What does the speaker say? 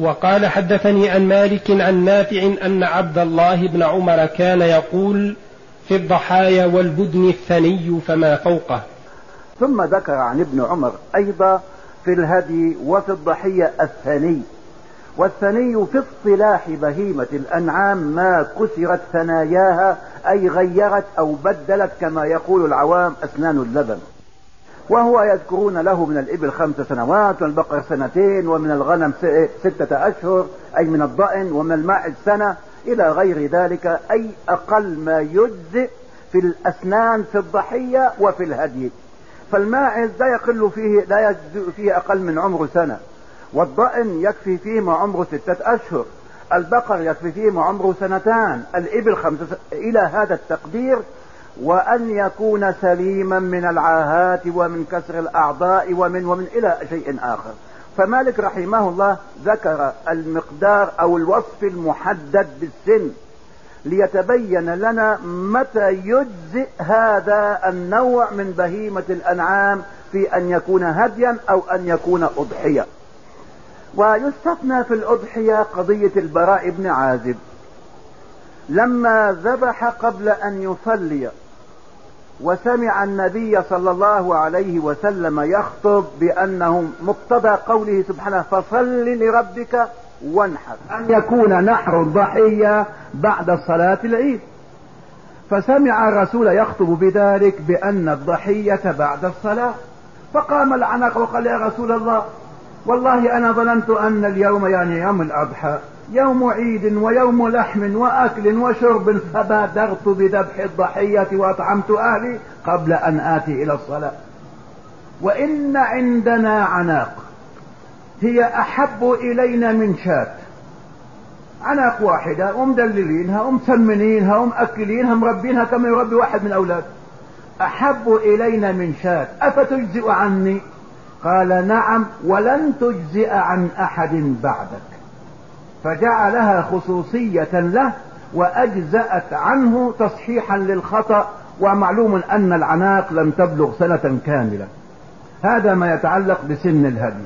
وقال حدثني عن مالك عن نافع أن عبد الله بن عمر كان يقول في الضحايا والبدن الثني فما فوقه. ثم ذكر عن ابن عمر أيضا في الهدي وفي الضحية الثني والثني في اصطلاح بهيمة الأنعام ما كسرت ثناياها أي غيرت أو بدلت كما يقول العوام أسنان اللبن. وهو يذكرون له من الإبل خمس سنوات والبقر سنتين ومن الغنم ستة أشهر أي من الضأن ومن الماعز سنة إلى غير ذلك أي أقل ما يجزئ في الأسنان في الضحية وفي الهدي. فالماعز لا يقل فيه لا يجزئ فيه أقل من عمر سنة. والضأن يكفي فيه ما عمره ستة أشهر. البقر يكفي فيه ما عمره سنتان. الإبل خمسة إلى هذا التقدير وأن يكون سليما من العاهات ومن كسر الأعضاء ومن ومن إلى شيء آخر. فمالك رحمه الله ذكر المقدار أو الوصف المحدد بالسن ليتبين لنا متى يجزئ هذا النوع من بهيمة الأنعام في أن يكون هديا أو أن يكون أضحية. ويستثنى في الأضحية قضية البراء بن عازب. لما ذبح قبل أن يصلي وسمع النبي صلى الله عليه وسلم يخطب بأنه مقتضى قوله سبحانه فصل لربك وانحر. أن يكون نحر الضحية بعد صلاة العيد. فسمع الرسول يخطب بذلك بأن الضحية بعد الصلاة. فقام العنق وقال يا رسول الله والله أنا ظننت أن اليوم يعني يوم الأضحى. يوم عيد ويوم لحم وأكل وشرب فبادرت بذبح الضحية وأطعمت أهلي قبل أن آتي إلى الصلاة. وإن عندنا عناق هي أحب إلينا من شاة. عناق واحدة ومدللينها ومسمنينها ومأكلينها مربينها كما يربي واحد من أولاد أحب إلينا من شاة. أفتجزئ عني؟ قال نعم ولن تجزئ عن أحد بعدك. فجعلها خصوصية له وأجزأت عنه تصحيحا للخطأ ومعلوم أن العناق لم تبلغ سنة كاملة. هذا ما يتعلق بسن الهدي.